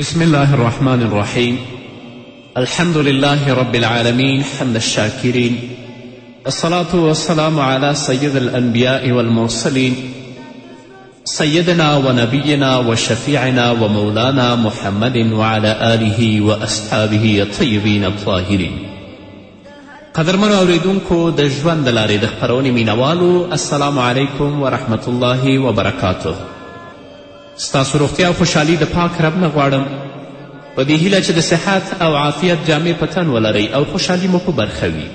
بسم الله الرحمن الرحيم الحمد لله رب العالمين حمد الشاكرين الصلاة والسلام على سيد الأنبياء والمرسلين سيدنا ونبينا وشفيعنا ومولانا محمد وعلى آله وأصحابه الطيبين الطاهرين قدرمنو اوریدونکو د ژوند د لارې د خپرونې مینوالو السلام علیکم ورحمة الله وبرکاته ستاسو روغتیا او خوشحالي د پاک رب نه غواړم په دې هیله چې د صحت او عافیت جامې په تن ولرئ او خوشحالي مو په برخه وي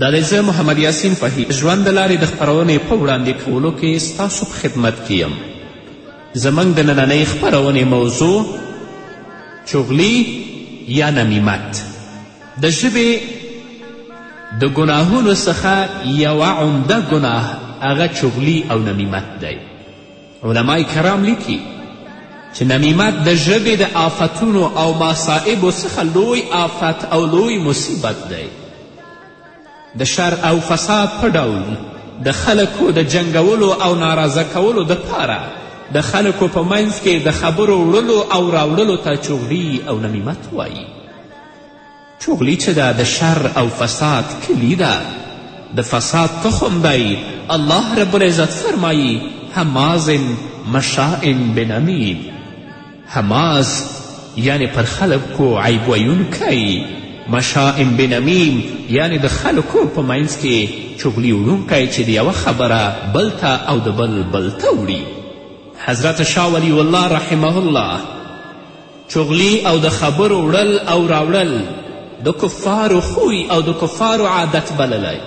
دا دی زه محمد یاسین فهی ژوند د لارې د خپرونې په وړاندې کولو کې ستاسو په خدمت کې یم زموږ د نننۍ خپرونې موضوع چغلی یا نمیمت د ژبې د ګناهونو څخه یوه عمده ګناه هغه چغلی او نمیمت دی علماء کرام لیکي چې نمیمت د ژبې د آفتونو او مصائبو څخه لوی آفت او لوی مصیبت دی د شر او فساد په ډول د خلکو د جنګولو او ناراضه کولو دپاره د خلکو په منځ کې د خبرو وړلو او راوړلو ته چغلي او نمیمت وایي چغلي چې دا د شر او فساد کلي ده د فساد تخم دی الله رب العزت فرمایی هماز مشاء بنمیم هماز یعنی پر خلکو عیب ویونکی مشاء بنمیم یعنی د خلکو په منځ کې چغلي وړونکی چې د یوه خبره بل ته او د بل بل ته وړي حضرت شاه ولی الله رحمه الله چغلي او د خبرو وړل او راوړل د کفارو خوی او د کفارو عادت بللی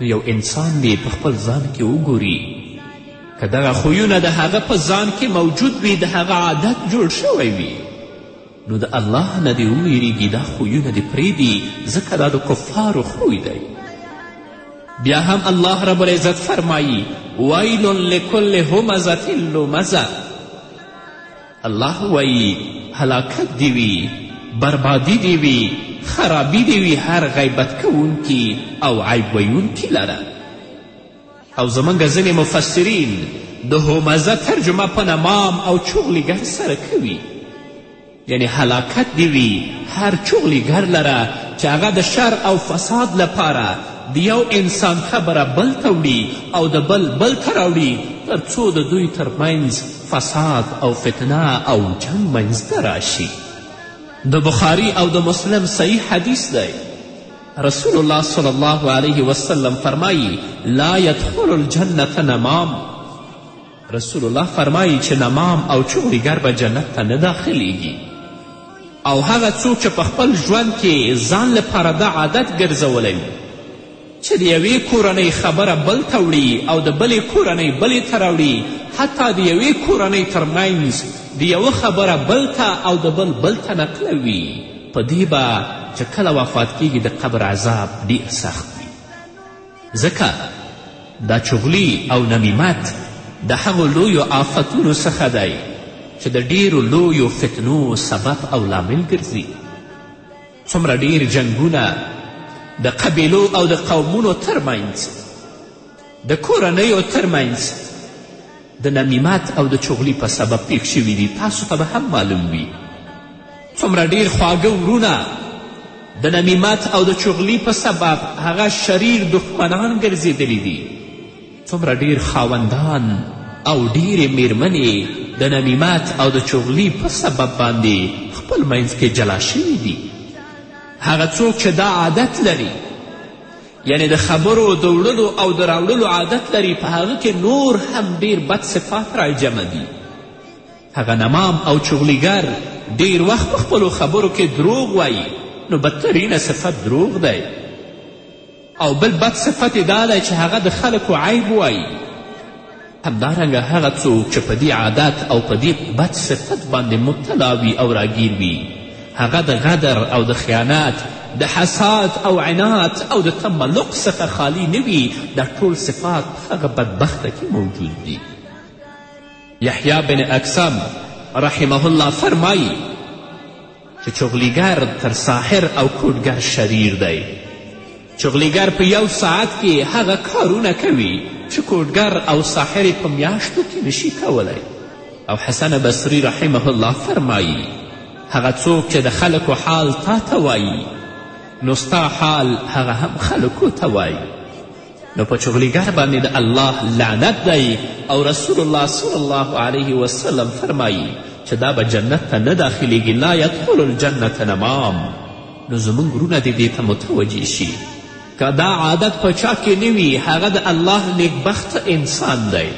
نو یو انسان دې په خپل ځان کې وګوري که دغه خویونه د هغه په ځان کې موجود وي د هغه عادت جوړ شوی وي نو د الله نه دې وویریږي دا خویونه دې پرېږدي ځکه دا د کفارو خوی دی بیا هم الله رب العزت فرمایی ویل لکل همزة لمزه الله وایي هلاکت دې وي بربادي دې وي خرابي دې وي هر غیبت کوونکي او عیب ویونکي لره او زموږ ځینې مفسرین د همزه ترجمه په نمام او چغلیګر سره کوي یعنی هلاکت دې وي هر چغلیګر لره چې هغه د شر او فساد لپاره د یو انسان خبره بل ته وړي او د بل بل ته راوړي تر څو د دوی ترمنځ فساد او فتنه او جنګ منځته راشي د بخاري او د مسلم صحیح حدیث دی رسول الله صلی الله علیه وسلم فرمایی لا یدخل الجنة نمام رسول الله فرمایی چې نمام او چغلیګر به جنت ته نه داخلیږي او هغه څوک چې په خپل ژوند کې ځان لپاره دا عادت ګرځولی چې د یوې کورنۍ خبره بل ته وړي او د بلې کورنۍ بلې ته راوړي حتی د یوې کورنۍ ترمنځ د یوه خبره بل ته او د بل بل ته نقلوي په دې به چې کله وفات کیږي د قبر عذاب ډیر سخت وي ځکه دا چغلي او نمیمت د هغو لویو آفتونو څخه دی چې د ډیرو لویو فتنو سبب او لامل ګرځي څومره ډیر جنګونه د قبیلو او د قومونو ترمنځ د کورنیو ترمنځ د نمیمت او د چغلي په سبب پیښ شوي دي تاسو ته به هم معلوم وي څومره ډیر خواږه ورونه د نمیمت او د چغلي په سبب هغه شریر دښمنان ګرځېدلي دي څومره ډیر خاوندان او ډیرې میرمنې د نمیمت او د چغلي په سبب باندې خپل منځ کې جلا شوي دي هغه څوک چې دا عادت لري یعنی د خبرو د وړلو او د راوړلو عادت لري په هغه کې نور هم ډیر بد صفات راجمع دي هغه نمام او چغلیګر ډیر وخت په خپلو خبرو کې دروغ وایي نو بدترینه صفت دروغ دی او بل بد صفت یې دا دی چې هغه د خلکو عیب وایي همدارنګه هغه څوک چې په دې عادت او په دې بد صفت باندې مبتلا وي او راګیر وي هغه د غدر او د خیانت د حساد او عنات او د تملق څخه خالی نه وي دا ټول صفات په هغه بدبخته کې موجود دي یحیی بن اکسم رحمه الله فرمایی چې چغلیګر تر ساحر او کوډګر شریر دی چغلیګر په یو ساعت کې هغه کارونه کوي چې کوډګر او ساحر په میاشتو کې نشي کولی او حسن بصری رحمه الله فرمایی هغه څوک چې د خلکو حال تا ته وایي نو ستا حال هغه هم خلکو ته وایي نو په چغلیګر باندې د الله لعنت دی او رسول الله صلی الله علیه وسلم فرمایی چې دا به جنت ته نه داخلیږي لا یدخل الجنت نمام نو زموږ ورونه دې دې ته متوجه شي که دا عادت په چا کې نه وي هغه د الله نیکبخته انسان دی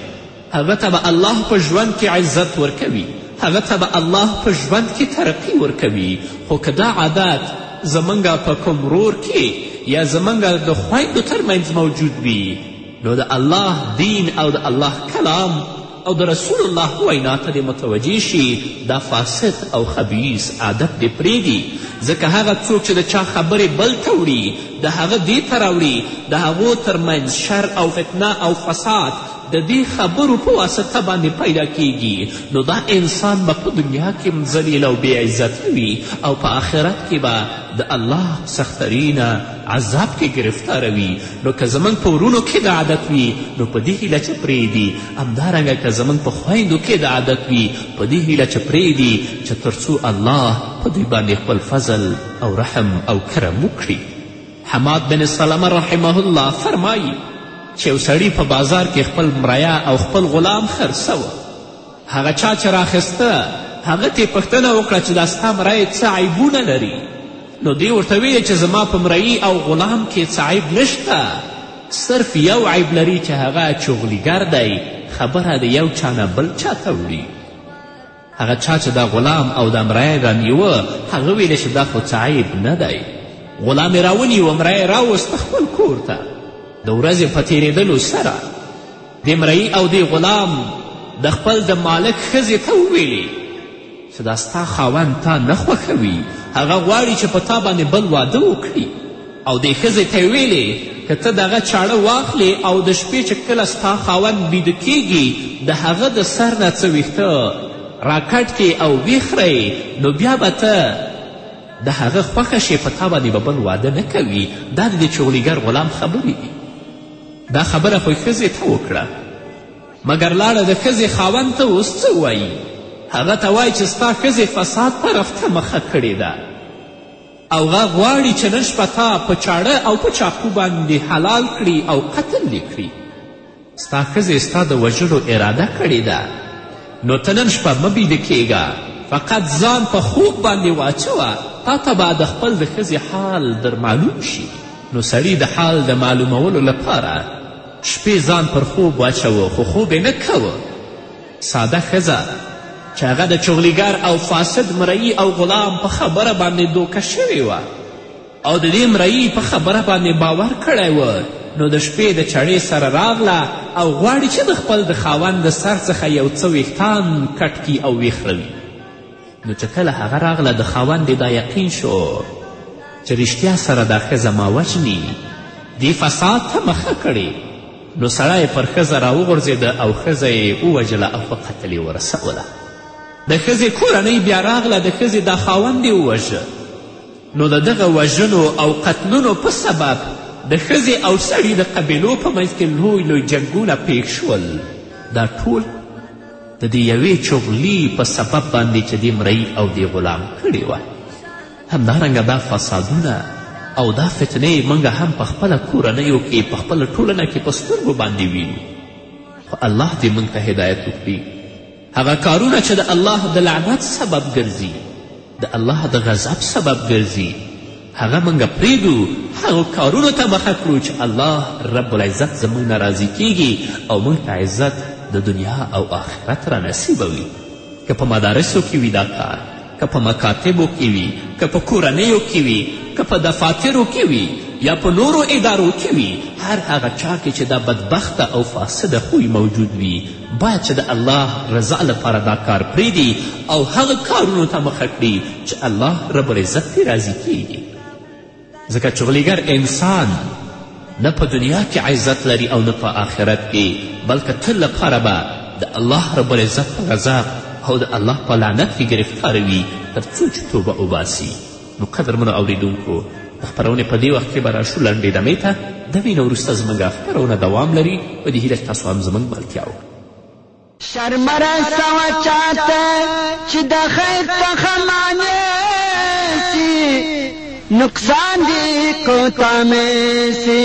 هغه ته به الله په ژوند کې عزت ورکوي هغه ته به الله په ژوند کې ترقي ورکوي خو که دا عادت زمونږ په کوم رور کې یا زمونږ د خویندو ترمنځ موجود وي نو د الله دین او د الله کلام او د رسول الله وینا ته دې متوجه شي دا فاسد او خبیث عادت دې پرېږدي ځکه هغه څوک چې د چا خبرې بل ته وړي د هغه دې ته راوړي د هغو ترمنځ شر او فتنه او فساد د دې خبرو په واسطه باندې پیدا کیږي نو دا انسان به په دنیا کې هم ذلیل او بې عزته وي او په آخرت کې به د الله سخترینه عذاب کې ګرفتار وي نو که زموږ په ورونو کې د عادت وي نو په دې هیله چې پرېږدي همدارنګه که زموږ په خویندو کې د عادت وي په دې هیله چې پرېږدي چې تر څو الله په دوی باندې خپل فضل او رحم او کرم وکړي حماد بن سلمه رحمه الله فرمایی چې یو سړي په بازار کې خپل مریه او خپل غلام خرڅوه هغه چا چې راخیسته هغه ترې پوښتنه وکړه چې دا ستا مری څه عیبونه لري نو دی ورته ویې چې زما په مرئی او غلام کې څه عیب نشته صرف یو عیب لري چې هغه چغلیګر دی خبره د یو چا نه بل چا ته وړي هغه چا چې دا غلام او دا مری رانیوه هغه ویلې چې دا خو څه عیب نه دی غلام یې راونیوه مری یې راوسته خپل کور ته د ورځې په تیریدلو سره د مرئی او د غلام د خپل د مالک ښځې ته وویلې چې دا ستا خاوند تا نه خوښوي هغه غواړي چې په تا باندې بل واده وکړي او دې ښځې ته یې ویلې که ته دغه چاړه واخلې او د شپې چې کله ستا خاوند بیده کیږي د هغه د سر نه څه ویښته راکټ کې او ویخره نو بیا به ته د هغه خوښه شې په تا باندې به بل واده نه کوي دا د دې چغلیګر غلام خبرې دي دا خبره خو ښځې ته وکړه مګر لاړه د ښځې خاوند ته اوس څه وایي هغه ته وایي چې ستا ښځې فساد طرف ته مخه کړې ده او غه غواړي چې نن شپه تا په چاړه او په چاقو باندې حلال کړي او قتل دې کړي ستا ښځې ستا د وژلو اراده کړې ده نو ته نن شپه مه بیده کیږه فقط ځان په خوب باندې واچوه تا ته به د خپل د ښځې حال در معلوم شي نو سړي د حال د معلومولو لپاره شپې ځان پر خوب واچوه خو خوب نه کوه ساده ښځه چې هغه د چغلیګر او فاسد مرئی او غلام په خبره باندې دوکه شوې وه او د دې مرئی په خبره باندې باور کړی و نو د شپې د چړې سره راغله او غواړي چې د خپل د خاوند د سر څخه یو څه ویښتان کټ کي او ویخروي نو چې کله هغه راغله د خاوند دا یقین شو چې رښتیا سره دا ښځه ما وژني دې فساد ته مخه کړې نو سړی پر ښځه راوغورځېده او ښځه یې ووژله او په قتل یې ورسوله د ښځې کورنۍ بیا راغله د ښځې دا خاوند یې ووژه نو د دغه وژنو او قتلونو په سبب د ښځې او سړي د قبیلو په منځ کې لوی لوی جنګونه پیښ شول دا ټول د دې یوې چغلي په سبب باندې چې دې مرئي او دې غلام کړې وه همدارنګه دا فسادونه او دا فتنې موږ هم په خپله کورنیو کې په خپله ټولنه کې په سترګو باندې وینو خو الله دې موږ ته هدایت وکړي هغه کارونه چې د الله د لعنت سبب ګرځي د الله د غضب سبب ګرځي هغه موږ پرېږدو هغو کارونو ته مخه کړو چې الله رب العزت زموږ نه راضي کیږي او موږ ته عزت د دنیا او آخرت را نصیبوي که په مدارسو کې وي دا کار که په مکاتبو کې وي که په کورنیو کې وي که په دفاترو کې وي یا په نورو ادارو کې وي هر هغه چا کې چې دا بدبخته او فاسده خوی موجود وي باید چې د الله رضا لپاره دا کار پرېږدي او هغه کارونو ته مخه کړي چې الله رب العزت پرې راضي کیږي ځکه چغلیګر انسان نه په دنیا کې عزت لري او نه په آخرت کې بلکه تل لپاره به د الله رب العزت په غضب او د الله په لعنت کې ګرفتار وي تر څو چې توبه وباسي نو قدرمنو اوریدونکو د خپرونې په دې وخت کې به راشو لنډې دمې ته دمې نه وروسته زموږ خپرونه دوام لري په دې هیله تاسو هم زموږ ملتیا وکړئ شرمره سوا چاته چې د خیر څخه معنی سي نقصان دی کوتا مې سي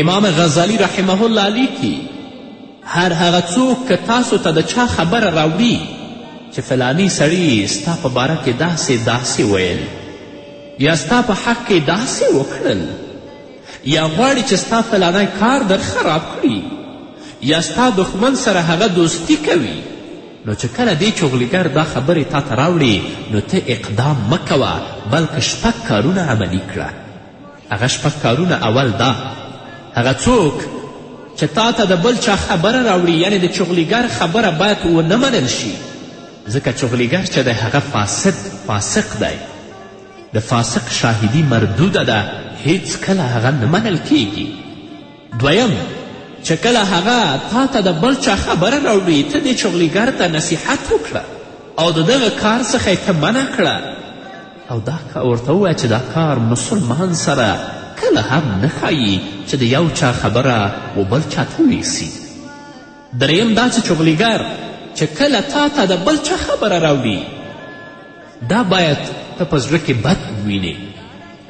امام غزالی رحمه الله لیکي هر هغه څوک که تاسو ته د چا خبره راوړي چې فلانی سړي ستا په باره کې داسې داسې ویل یا ستا په حق کې داسې وکړل یا غواړي چې ستا فلانی کار در خراب کړي یا ستا دښمن سره هغه دوستی کوي نو چې کله دې چغلیګر دا خبرې تا ته راوړي نو ته اقدام مه کوه بلکې شپږ کارونه عملي کړه هغه شپږ کارونه اول دا هغه څوک چې تا ته د بل چا خبره راوړي یعنې د چغلیګر خبره باید ونه منل شي ځکه چغلیګر چې دی هغه فاسد فاسق دی د فاسق شاهدي مردوده ده هیڅکله هغه نه منل کیږي دویم چې کله هغه تا ته د بل چا خبره راوړي ته دې چغلیګر ته نصیحت وکړه او د دغه کار څخه یې ته منع کړه او دا کار ورته ووایه چې دا کار مسلمان سره کله هم نه ښایي چې د یو چا خبره و بل چا ته ویسي دریم دا چې چغلیګر چې کله تا ته د بل چا خبره راوړي دا باید ته په زړه کې بد ووینې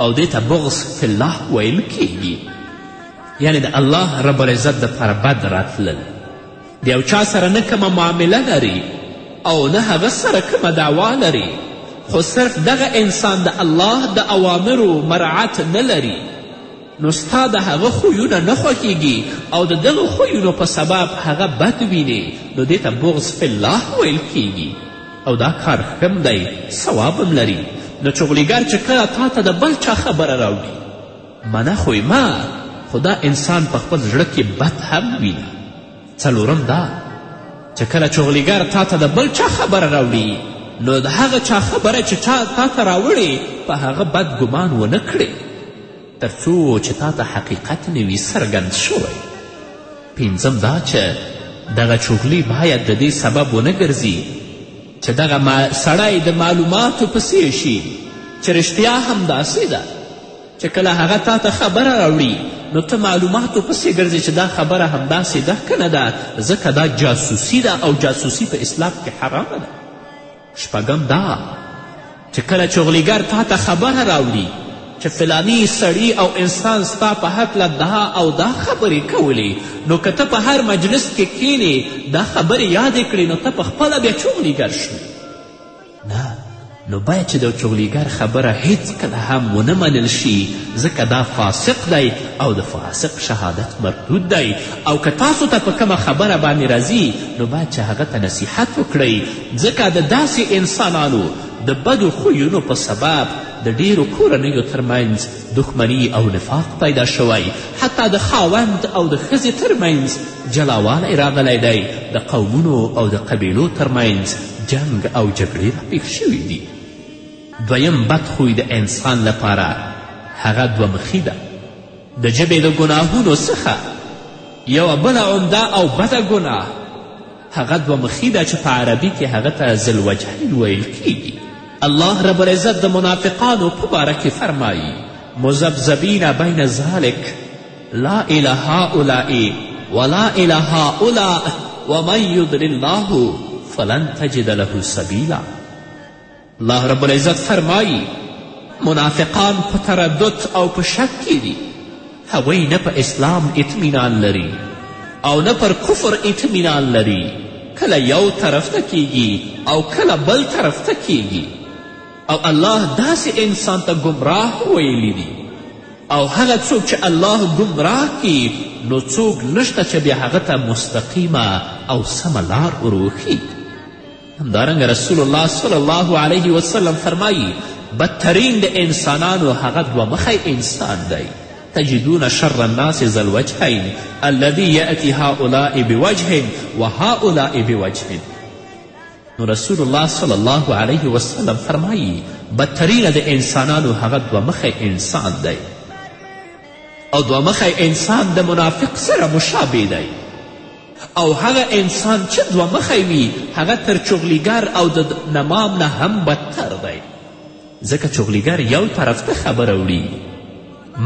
او دې ته بغض فی الله ویل کیږي یعنې د الله رب العزت دپاره بد راتلل د یو چا سره نه کومه معامله لري او نه هغه سره کومه دعوا لري خو صرف دغه انسان د الله د اوامرو مراعت نه لري نو ستا د هغه خویونه نه خوښیږي او د دغه خویونو په سبب هغه بد وینې نو دې ته بغض فی الله ویل کیږي او دا کار ښم دی ثواب هم لري نو چغلیګر چې کله تا ته د بل چا خبره راوړي منه خو یې مه خو دا انسان په خپل زړه کې بد هم وینه څلورم دا چې کله چغلیګر تا ته د بل چا خبره راوړي نو د هغه چا خبره چې چا تا ته راوړې په هغه بد ګمان ونه کړې تر څو چې تا ته حقیقت نه وي څرګند شوی پنځم دا چې دغه چغلي باید د دې سبب ونه ګرځي چې دغه سړی د معلوماتو پسې شي چې رښتیا همداسې ده چې کله هغه تا ته خبره راوړي نو ته معلوماتو پسې ګرځې چې دا خبره همداسې ده که نه ده ځکه دا جاسوسي ده او جاسوسي په اسلام کې حرامه ده شپږم دا چې کله چغلیګر تا ته خبره راوړي چې فلانی سړی او انسان ستا په هکله دا او دا خبرې کولې نو که ته په هر مجلس کې کینې دا خبرې یادې کړې نو ته په خپله بیا چغلیګر شوې نه نو باید چې د چغلیګر خبره هیڅکله هم ونه منل شي ځکه دا فاسق دی او د فاسق شهادت مردود دی او که تاسو ته په کومه خبره باندې راځي نو باید چې هغه ته نصیحت وکړئ ځکه د داسې انسانانو د بدو خویونو په سبب د ډیرو کورنیو ترمنځ دښمني او نفاق پیدا شوی حتی د خاوند او د ښځې ترمنځ جلاوالی راغلی دی د قومونو او د قبیلو ترمنځ جنګ او جګړې راپېښ شوي دي دویم بد خوی د انسان لپاره هغه دوه مخي ده د ژبې د ګناهونو څخه یوه بله عمده او بده ګناه هغه دوه مخي ده چې په عربي کې هغه ته ذلوجهین ویل کیږي الله رب العزت د منافقانو په باره کې فرمایي مذبذبین بین ذلک لا اله هؤلاء ولا اله هؤلاء ومن یضل الله فلن تجد له سبیلا الله رب العزت فرمایی منافقان په تردد او په شک کې دي هغوی نه په اسلام اطمینان لري او نه پر کفر اطمینان لري کله یو طرف ته کیږي او کله بل طرف ته کیږي او الله داسې انسان ته ګمراه ویلی دي او هغه څوک چې الله ګمراه کی نو څوک نشته چې بیا هغه ته مستقیمه او سمه لار وروښي همدارنګه رسول الله صلی الله علیه وسلم فرمایی بدترین د انسانانو هغه دوه مخی انسان دی تجدون شر الناس ذا الوجهین الذي یأتی هؤلاء بوجه و هؤلاء بوجه نو رسول الله صلی الله علیه وسلم فرمایی بدترین د انسانانو هغه دوه مخی انسان دی او دوه مخی انسان د منافق سره مشابه دی او هغه انسان چې دوه مخی وي هغه تر چغلیګر او د نمام نه هم بدتر دی ځکه چغلیګر یو طرف ته خبره وړي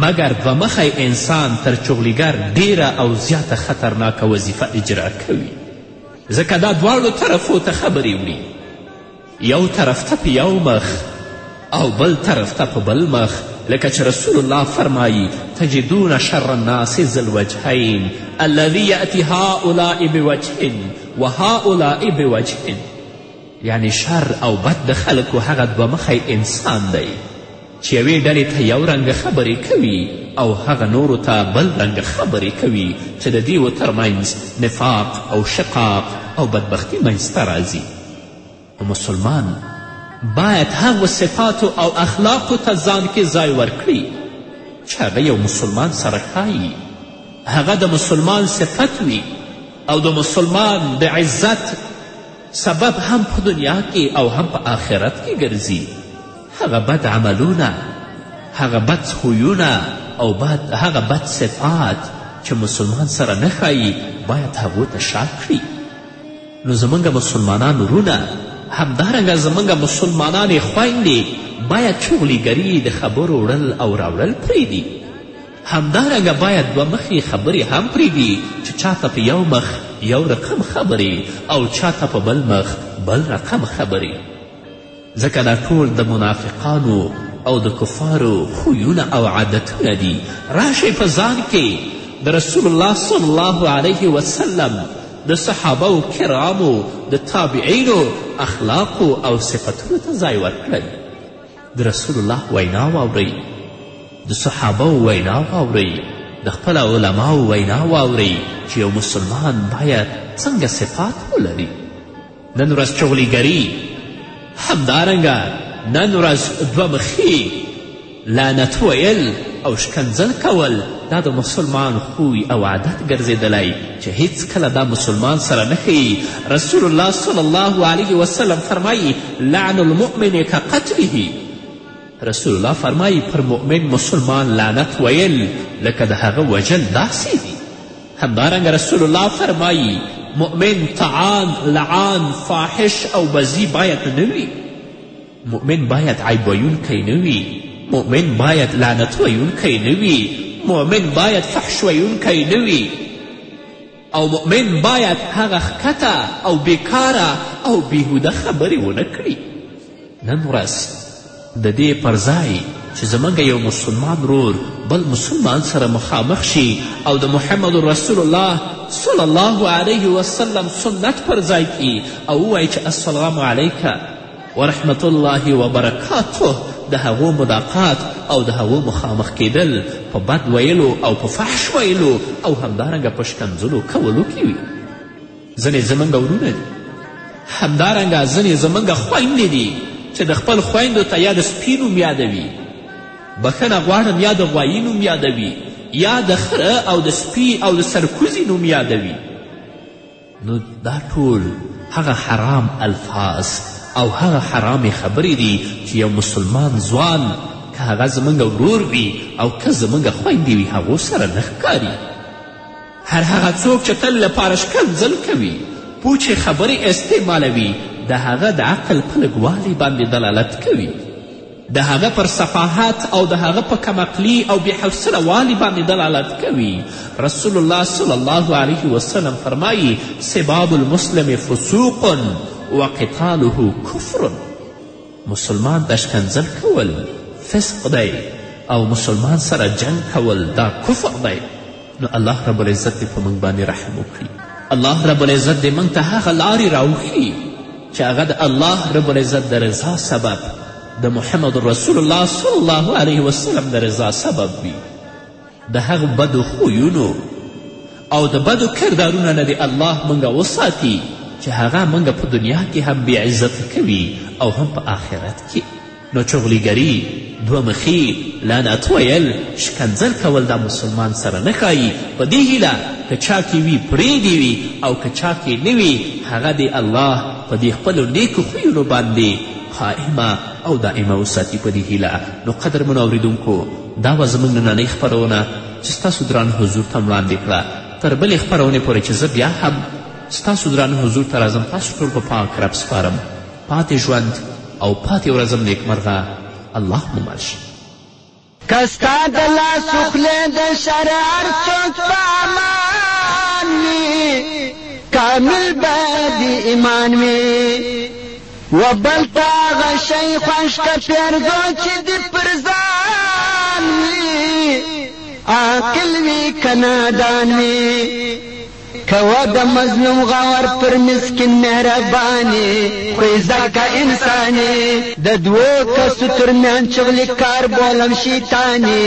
مګر دوه مخی انسان تر چغلیګر ډیره او زیاته خطرناکه وظیفه اجرا کوي ځکه دا دواړو طرفو ته خبرې وړي یو طرف ته په یو مخ او بل طرف ته په بل مخ لکه چې رسول الله فرمایی تجدون شر الناس ذی الوجهین الذي یأتی هؤلاء بوجه و هؤلاء بوجه یعنی شر او بد د خلکو هغه دوه مخی انسان دی چې یوې ډلې ته یو رنګ خبرې کوي او هغه نورو ته بل رنګ خبرې کوي چې د دیو ترمنځ نفاق او شقاق او بدبختی منځته راځي خو مسلمان باید هغو صفاتو او اخلاقو ته ځان کې ځای ورکړي چې هغه یو مسلمان سره ښایي هغه د مسلمان صفت وي او د مسلمان د عزت سبب هم په دنیا کې او هم په آخرت کې ګرځي هغه بد عملونه هغه بد خویونه او بد هغه بد صفات چې مسلمان سره نه ښایي باید هغو ته شا کړي نو زمونږ مسلمانان ورونه همدارنګه زمونږ مسلمانانې خویندې باید چغلیګري د خبرو وړل او راوړل پرېږدي همدارنګه باید دوه مخې خبرې هم پرېږدي چې چاته په یو مخ یو رقم خبرې او چاته په بل مخ بل رقم خبرې ځکه دا ټول د منافقانو او د کفارو خویونه او عادتونه دي راشئ په ځان کې د رسول الله صلی الله علیه وسلم د صحابه و کرامو د تابعینو اخلاقو او صفتونو ته ځای ورکړئ د رسول الله وینا واورئ د صحابه و وینا واورئ د خپل علماو وینا واورئ چې یو مسلمان باید څنګه صفات ولري نن ورځ چغلیګري همدارنګه نن ورځ دوه مخي لعنت ویل او شکنځل کول دا د مسلمان خوی او عادت ګرځېدلی چې هیڅکله دا مسلمان سره نه ښیي رسول الله صلی الله علیه وسلم فرمایي لعن المؤمن که قتله رسول الله فرمایي پر مؤمن مسلمان لعنت ویل لکه د هغه وژل داسې دي همدارنګه رسول الله فرمایی مؤمن تعان لعان فاحش او بزی باید نه وي مؤمن باید عیب ویونکی نه وي مؤمن باید لعنت ویونکی نه وي مؤمن باید فحش ویونکی نه وي او مؤمن باید هغه ښکته او بیکاره او بیهوده خبرې ونه کړي نن ورځ د دې پر ځای چې زموږ یو مسلمان رور بل مسلمان سره مخامخ شي او د محمد رسول الله صلی الله علیه وسلم سنت پر ځای کړي او ووایي چې السلام علیکه ورحمت الله وبرکاته د هغو ملاقات او د هغو مخامخ کیدل په بد ویلو او په فحش ویلو او همدارنګه په شکنځلو کولو کې وي ځنې زمونږ ورونه دي همدارنګه ځنې زمونږ خویندې دي چې د خپل خویندو ته یا د سپي نوم یادوي بښنه غواړم یا د غوایي نوم یادوي یا د خره او د سپي او د سرکوزي نوم یادوي نو دا ټول هغه حرام الفاظ او هغه حرامې خبرې دي چې یو مسلمان ځوان که هغه زمونږ ورور وي او که زمونږ خویندې وي هغو سره نه ښکاري هر هغه څوک چې تل لپاره ښکنځل کوي پوچې خبرې استعمالوي د هغه د عقل په لږوالي باندې دلالت کوي د هغه پر صفاحت او د هغه په کمعقلي او بې حوصله والي باندې دلالت کوي رسول الله صلی الله علیه وسلم فرمایي سباب المسلم فسوق وقتاله کفر مسلمان ته ښکنځل کول فسق دی او مسلمان سره جنګ کول دا کفر دی نو الله رب العزت دې په موږ باندې رحم وکړي الله رب العزت دې موږ ته هغه لارې راوښي چې هغه د الله رب العزت د رضا سبب د محمد رسول الله صلی الله علیه وسلم د رضا سبب وي د هغو بدو خویونو او د بدو کردارونه نه دې الله موږ وساتي چې هغه موږ په دنیا کې هم بې عزت کوي او هم په آخرت کې نو چغلیګري دوه مخي لعنت ویل شکنځل کول دا مسلمان سره نه ښایي په دې هیله که چا کې وي پرې دې وي او که چا کې نه وي هغه دې الله په دې خپلو نیکو خویونو باندې قائمه او دائمه وساتي په دې هیله نو قدرمنو اورېدونکو دا وه زموږ نننۍ خپرونه چې ستاسو دران حضور ته وړاندې کړه تر بلې خپرونې پورې چې زه بیا هم ستاسو دران حضور ته راځم تاسو ټول په پاک رب سپارم پاتې ژوند او پاتې ورځم نیکمرغه الله مو مل شي که ستا د لاس خولې د شرار څوک په امان وي کامل به د ایمان وي و بل ته هغه شی خوښ که پېرزو چې دې پر ځان وي عاقل وي که نادان وي که و د مظلوم غور پر مسکین مهرباني خو ځکه انساني د دوو کسو تر میان چغلي کار بولم شیطاني